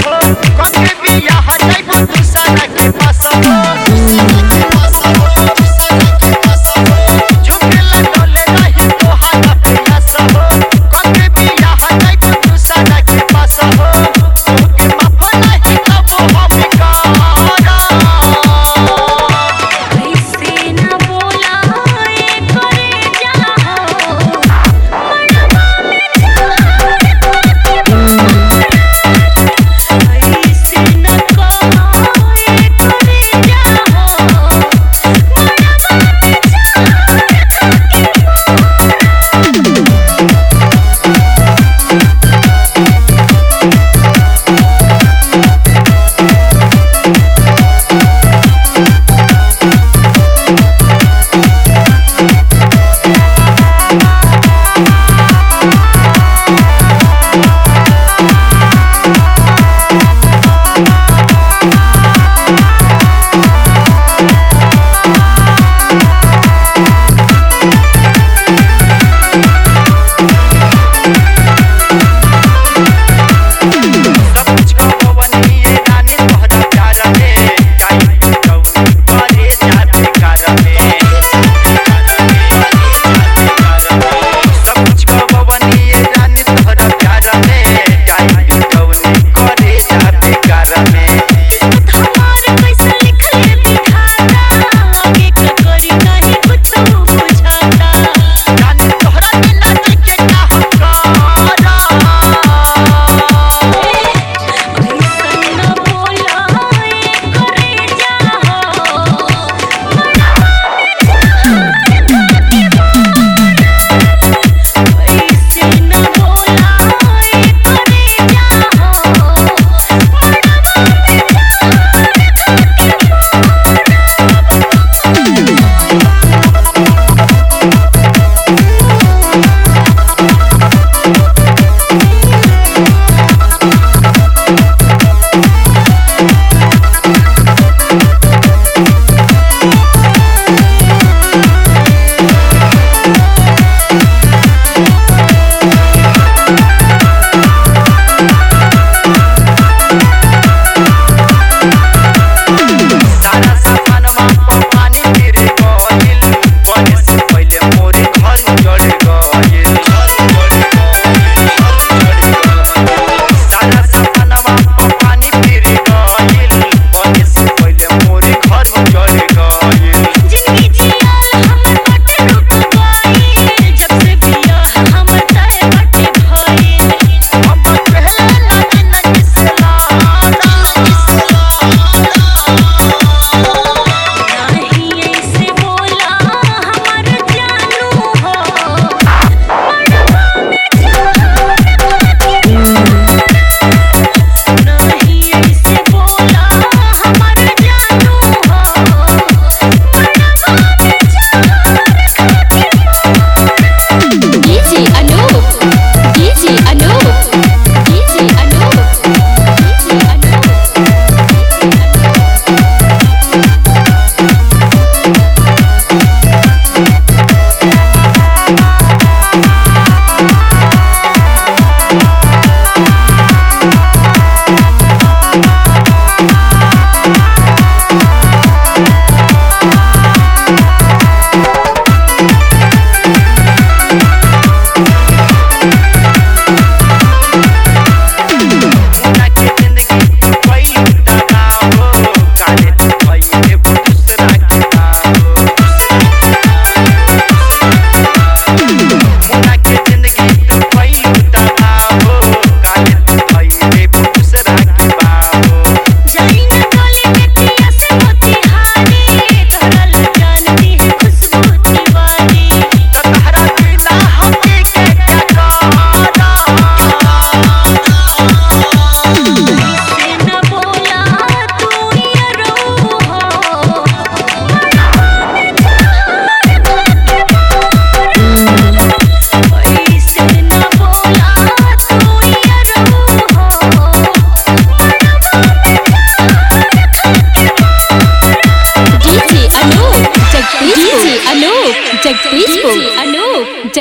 Qual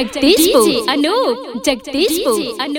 Anup, Jagdishpur, Anup, Jagdishpur, Anup, Jagdishpur, Anup.